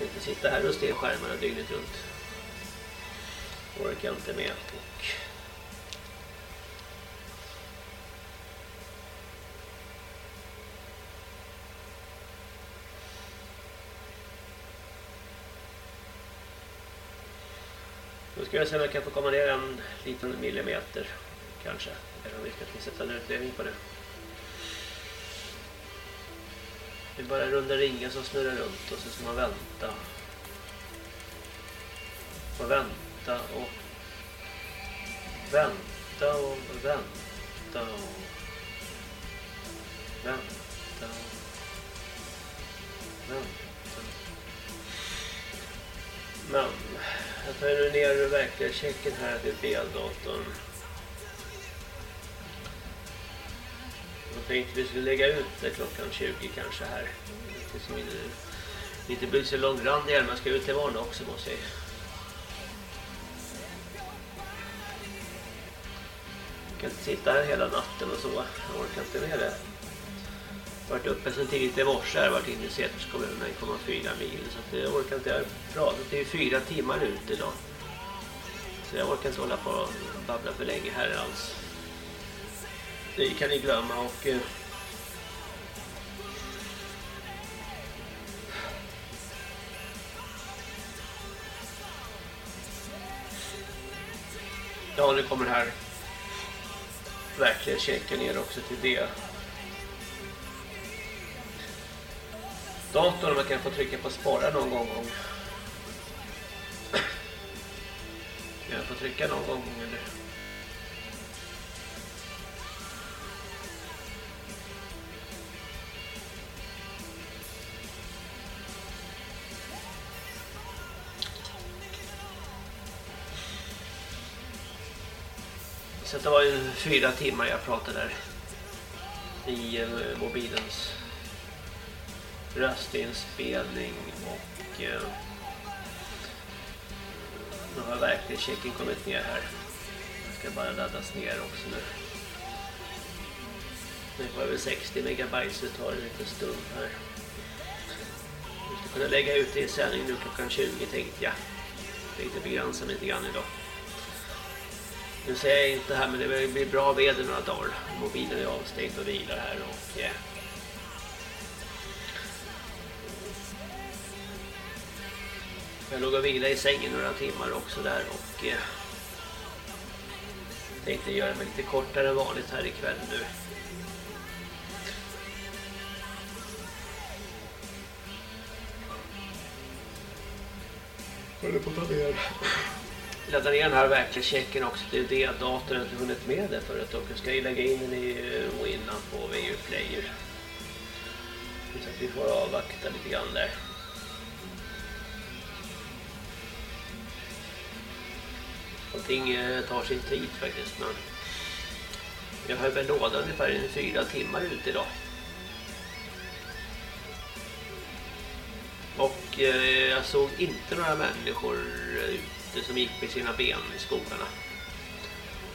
Inte sitta här och stirra skärmarna dygnet runt. Orkar inte med. Och Nu ska jag se om jag kan få komma ner en liten millimeter kanske. Eller om vi ska sätta en utredning på det. Det är bara runda ringen som snurrar runt och så ska man vänta. Och vänta och vänta och vänta och vänta och vänta. Men jag tar nu ner verkliga checken här till B-datorn. Jag tänkte vi skulle lägga ut det klockan 20 kanske här. Det som inte, inte blir så långrandig men jag ska ut till imorgon också måste jag Jag kan inte sitta här hela natten och så. Jag orkar inte med det. Varit uppe sen tidigt i morse. här, varit inne i Säters kommun 1,4 mil. Så jag orkar inte. Jag har pratat. Det är fyra timmar ute idag. Så jag orkar inte hålla på och babbla för länge här alls. Det kan ni glömma och eh, Ja, nu kommer här verkligen checka ner också till det. datorn om jag kan få trycka på spara någon gång. Kan jag få trycka någon gång eller? Så det var ju fyra timmar jag pratade där i eh, mobilens röstinspelning och eh, nu har verkligen checken kommit ner här. Den ska bara laddas ner också nu. Nu var över 60 megabyte så det tar en liten stund här. Vi ska kunna lägga ut det i sändning nu klockan 20 tänkte jag. Tänkte begränsa mig lite grann idag. Nu säger jag inte här men det blir bra väder några dagar. Mobilen är avstängd och vilar här och eh, Jag låg och vilade i sängen några timmar också där och eh, tänkte göra mig lite kortare än vanligt här ikväll nu. Håller på att ta ner. Ladda ner den här verkliga checken också till D-datorn inte hunnit med det för att då ska jag lägga in den i eh, Winamp på VU Player. Så att vi får avvakta lite grann där. Allting eh, tar sin tid faktiskt men jag har väl låda ungefär i fyra timmar ute idag. Och eh, jag såg inte några människor ute som gick med sina ben i skogarna.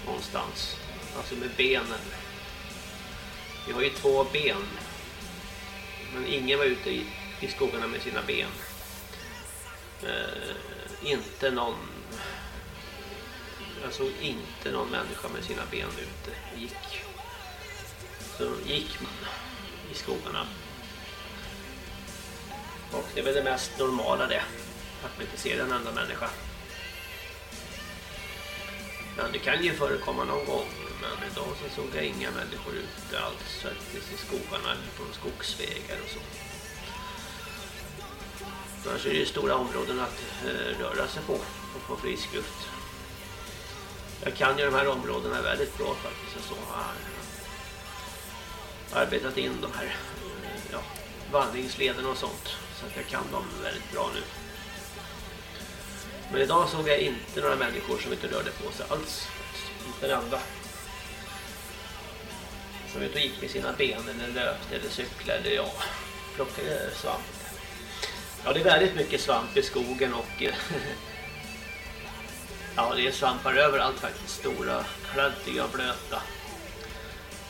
Någonstans. Alltså med benen. Vi har ju två ben. Men ingen var ute i, i skogarna med sina ben. Eh, inte någon jag såg inte någon människa med sina ben ute. Gick. Så gick man i skogarna. Och det är väl det mest normala det. Att man inte ser en enda människa. Men det kan ju förekomma någon gång. Men idag så såg jag inga människor ute alls faktiskt i skogarna eller på skogsvägar och så. Annars är det ju stora områden att eh, röra sig på och få frisk luft. Jag kan ju de här områdena väldigt bra faktiskt. Så har arbetat in de här ja, vandringslederna och sånt. Så att jag kan dem väldigt bra nu. Men idag såg jag inte några människor som inte rörde på sig alls. Inte en enda. Som ute och gick med sina ben eller löpte eller cyklade eller ja, plockade svamp. Ja, det är väldigt mycket svamp i skogen och Ja, det är svampar överallt faktiskt. Stora, kladdiga blöta.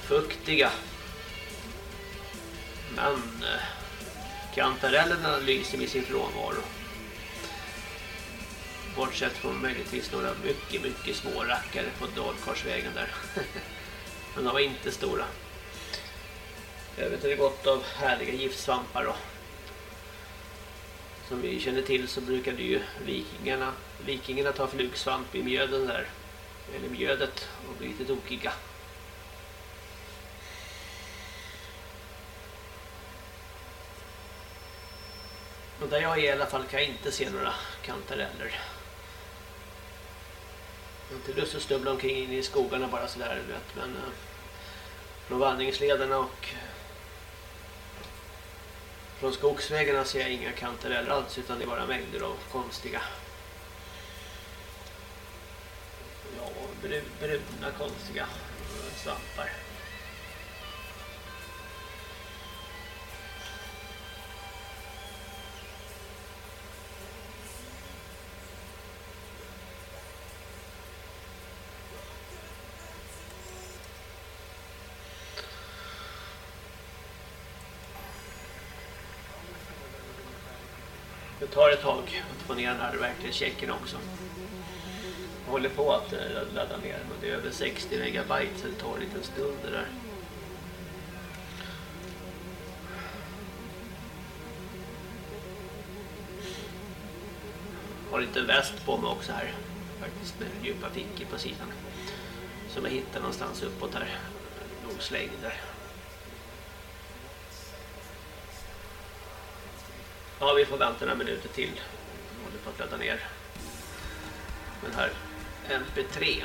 Fuktiga. Men eh, kantarellerna lyser med sin frånvaro. Bortsett från möjligtvis några mycket, mycket små rackare på Dalkarsvägen där. Men de var inte stora. Övrigt är det gott av härliga giftsvampar då. Som vi känner till så brukade ju vikingarna, vikingarna ta flugsvamp i mjöden där. Eller mjödet och bli lite tokiga. Och där jag är i alla fall kan jag inte se några kantareller. Jag har inte lust att snubbla omkring in i skogarna bara sådär, vet, men eh, från vandringslederna och från skogsvägarna ser jag inga kantareller alls utan det är bara mängder av konstiga ja, bruna konstiga svampar. Tar ett tag att få ner den här verkligen checken också. Jag håller på att eh, ladda ner men det är över 60 megabyte så det tar en liten stund det där. har lite väst på mig också här faktiskt med djupa fickor på sidan som jag hittar någonstans uppåt här nog slängd där Ja, vi får vänta några minuter till. Jag håller på att ladda ner den här MP3.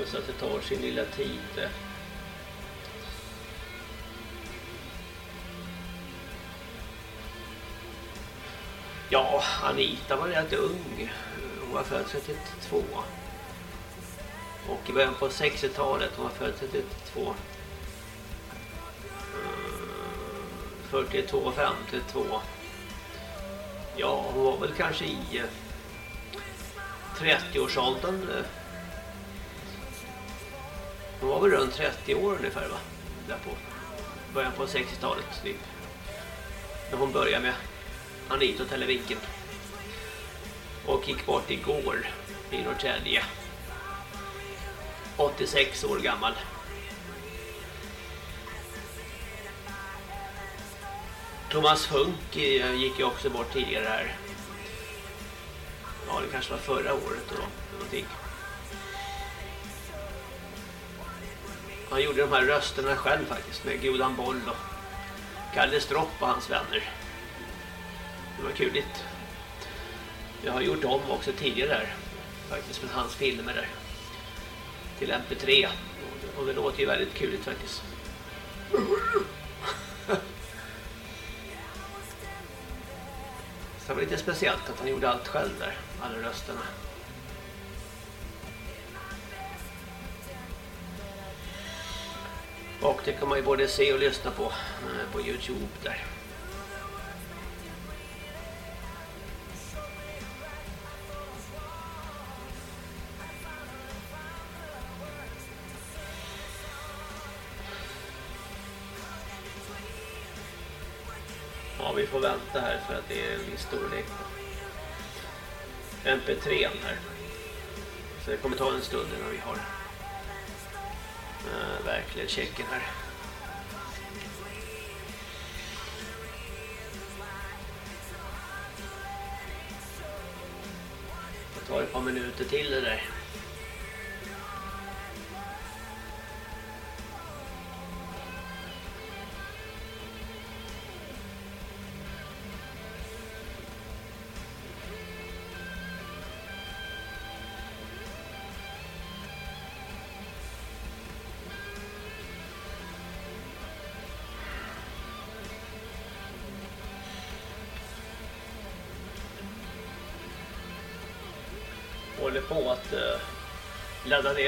Och så att det tar sin lilla tid. Ja, Anita var rätt ung. Hon var född 32. Och i början på 60-talet, hon var född 32. 42, 52. Ja, hon var väl kanske i eh, 30-årsåldern. Eh. Hon var väl runt 30 år ungefär va? Där på början på 60-talet typ. När hon började med Anita och Televiken. Och gick bort igår i Norrtälje. 86 år gammal. Thomas Funk eh, gick ju också bort tidigare här. Ja, det kanske var förra året då, någonting. Han gjorde de här rösterna själv faktiskt med Godan Boll och Kalle Stropp och hans vänner. Det var kuligt. Jag har gjort om också tidigare där. Faktiskt med hans filmer där. Till MP3. Och det låter ju väldigt kuligt faktiskt. Så det var lite speciellt att han gjorde allt själv där. Alla rösterna. Och det kan man ju både se och lyssna på eh, på Youtube där. Vi får vänta här för att det är en viss storlek MP3 här. Så det kommer ta en stund innan vi har eh, uh, verklighetschecken här. Det tar ett par minuter till det där.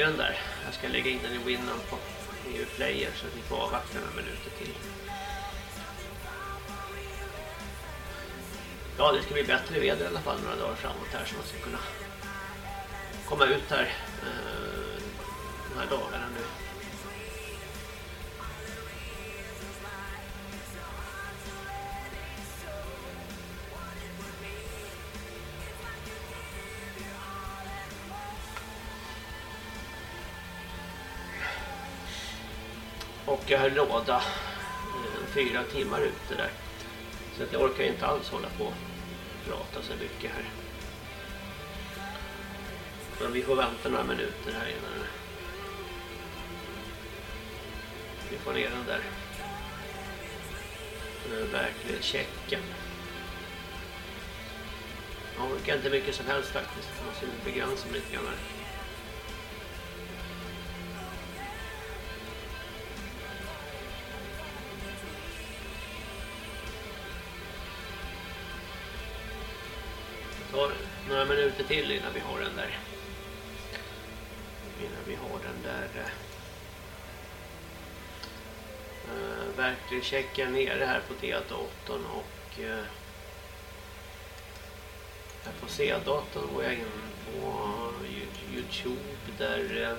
Är den där. Jag ska lägga in den i Winamp på EU Player så att vi får avvakta några minuter till. Ja, det ska bli bättre väder i alla fall några dagar framåt här så man ska kunna komma ut här eh, de här dagarna nu. Och jag höll låda eh, fyra timmar ute där. Så att jag orkar inte alls hålla på och prata så mycket här. Men vi får vänta några minuter här innan vi får ner den där verkligen checken. Jag orkar inte mycket som helst faktiskt. Jag måste begränsa mig lite grann här. Minuter till innan vi har den där. Innan vi har den där eh, eh, uh, verkligen checka nere här på D-datorn och uh, här på C-datorn går jag in på Youtube där uh,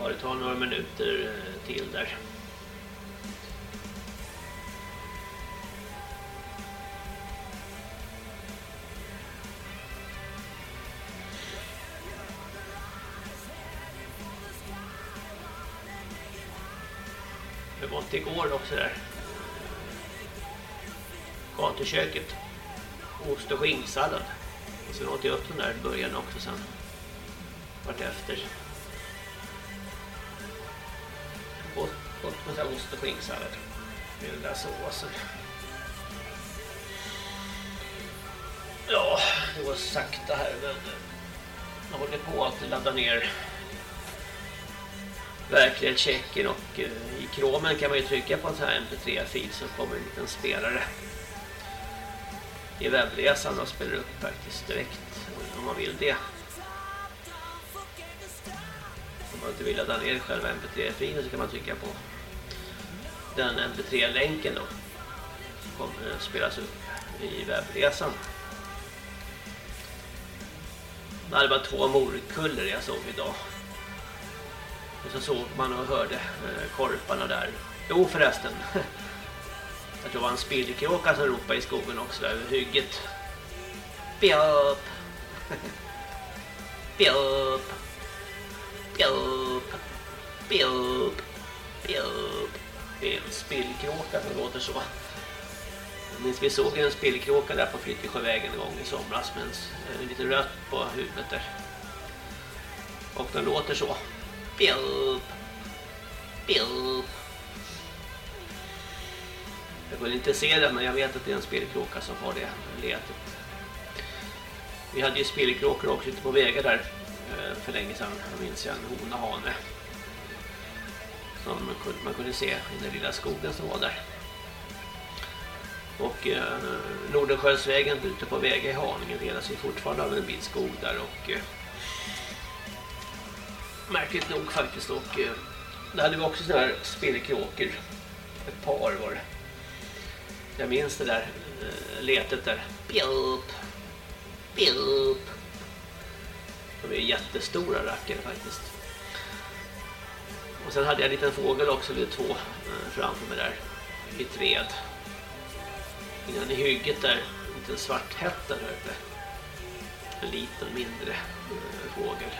Ja, det tar några minuter till där. Åt också där. Gatuköket. Ost och skinksallad. Och sen åt jag upp den där i början också sen. Vart efter. Gott, gott ost och skinksallad. Med den där såsen. Ja, det går sakta här men jag håller på att ladda ner verklighetschecken och eh, i kromen kan man ju trycka på en sån här mp3-fil så kommer en liten spelare i webbläsaren och spelar upp faktiskt direkt om man vill det. Om man inte vill ladda ner själva mp3-filen så kan man trycka på den mp3-länken då. Som kommer att spelas upp i webbläsaren. Det var två morkuller jag såg idag. Och så såg man och hörde eh, korparna där. Jo förresten. Jag tror det var en spillkråka som ropade i skogen också där över hygget. Bjöp. Bjöp. Bjöp. Bjöp. Bjöp. Det är en spillkråka som låter så. Jag minns vi såg en spillkråka där på Flyttesjövägen en gång i somras med eh, en, lite rött på huvudet där. Och den låter så. Bjöp. Bjöp. Jag kunde inte se den men jag vet att det är en spillkråka som har det letet. Vi hade ju spillkråkor också ute på vägar där eh, för länge sedan. Jag minns jag en hona hane. Som man kunde se i den lilla skogen som var där. Och eh, Nordensjösvägen ute på väg i Haninge delas ju fortfarande av en bit skog där och eh, märkligt nog faktiskt och eh, det hade vi också sådana här spillkråkor. Ett par var det. Jag minns det där eh, letet där. Bjup. Bjup. De är jättestora rackare faktiskt. Och sen hade jag en liten fågel också, eller två eh, framför mig där. I träd. Innan i hygget där, en liten svart hätta där uppe. En liten mindre eh, fågel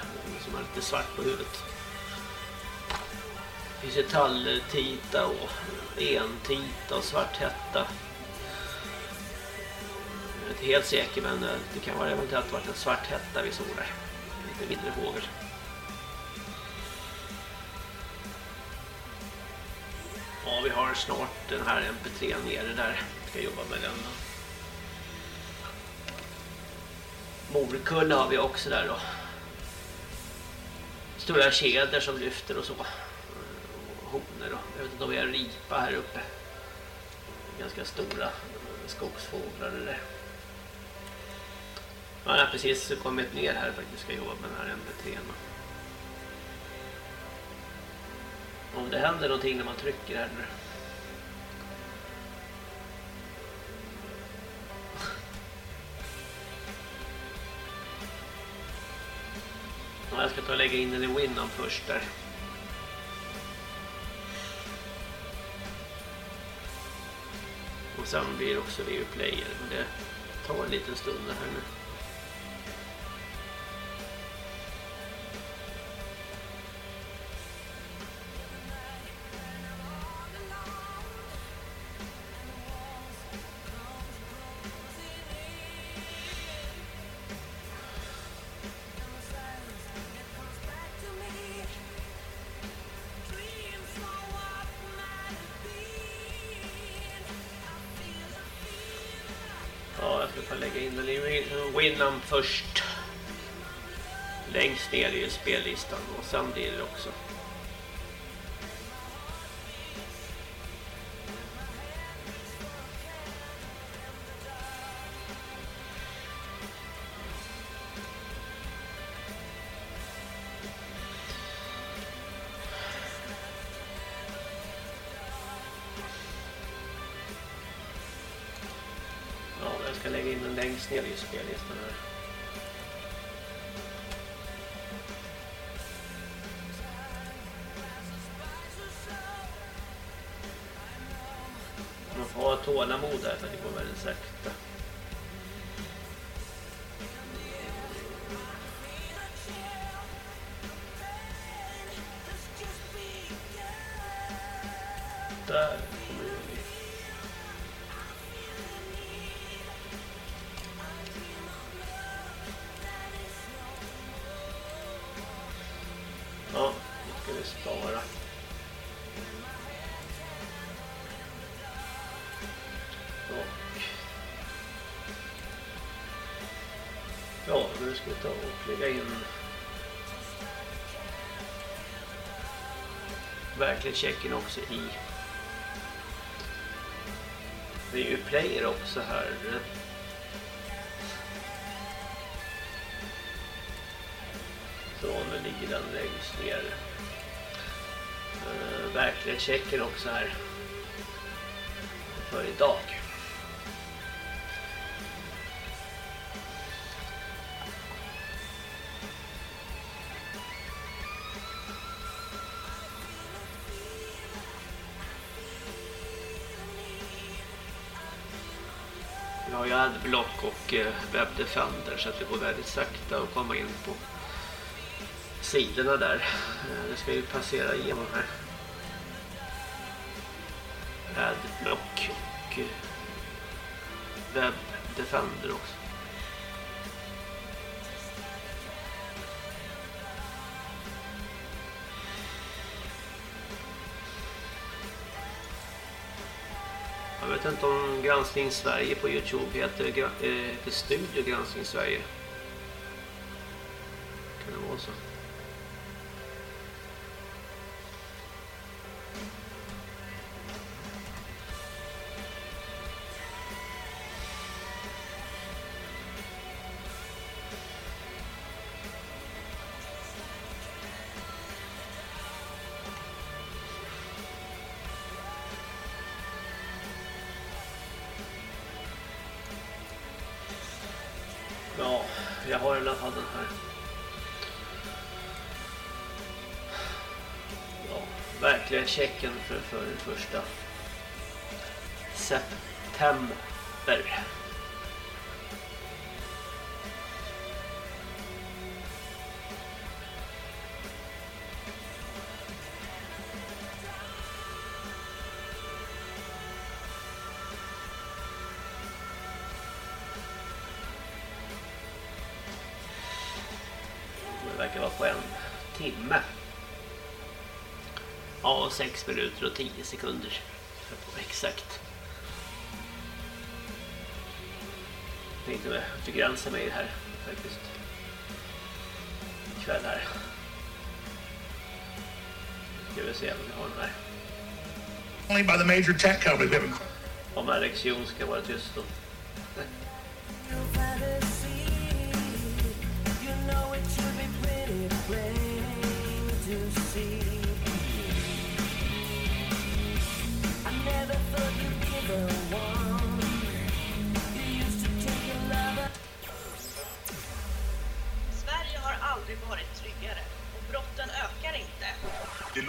som lite svart på huvudet. Det finns ju talltita och entita och svarthätta. Jag är inte helt säker men eh, det kan vara eventuellt varit en svarthätta vi såg där. En lite mindre fågel. Ja, vi har snart den här MP3 nere där. Jag ska jobba med den. Morkulla har vi också där då. Stora kedjor som lyfter och så. Honor och Jag vet inte om vi har ripa här uppe. Ganska stora skogsfåglar eller Ja, jag har precis kommit ner här för att vi ska jobba med den här MBT. Om det händer någonting när man trycker här nu. Ja, jag ska ta och lägga in den i Winamp först där. Och sen blir det också VU Player. Men det tar en liten stund här nu. England först. Längst ner i spellistan och sen blir det också. Ner i spellistan här. Man får ha tålamod där för det går väldigt sakta. Lägga in verklighetschecken också i det är ju player också här. Så nu ligger den längst ner. Eh, verklighetschecken också här. För idag. Block och eh, Web webbdefender så att det går väldigt sakta att komma in på sidorna där. Eh, det ska ju passera igenom här. Adblock och eh, Web webbdefender också. Jag vet inte om Granskning Sverige på Youtube heter, eh, heter Studio Granskning Sverige. Ja, jag har i alla fall den här. Ja, verkligen checken för, för första september. Ja, sex minuter och tio sekunder. Exakt. Jag tänkte begränsa mig här faktiskt. Ikväll här. Ska vi se om vi har den här. Only by the major tech companies. Om Alex Jon ska vara tyst då.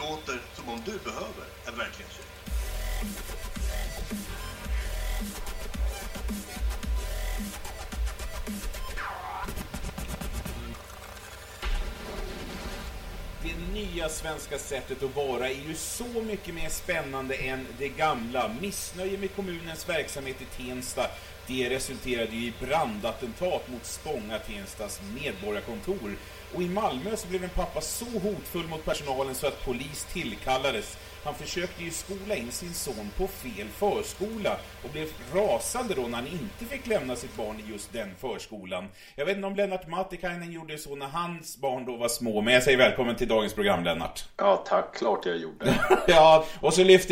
låter som om du behöver en verklighetscheck. Det nya svenska sättet att vara är ju så mycket mer spännande än det gamla. Missnöje med kommunens verksamhet i Tensta, det resulterade ju i brandattentat mot Spånga Tenstas medborgarkontor. Och i Malmö så blev en pappa så hotfull mot personalen så att polis tillkallades. Han försökte ju skola in sin son på fel förskola och blev rasande då när han inte fick lämna sitt barn i just den förskolan. Jag vet inte om Lennart Mattikainen gjorde så när hans barn då var små, men jag säger välkommen till dagens program Lennart. Ja, tack. Klart jag gjorde. ja, och så lyfter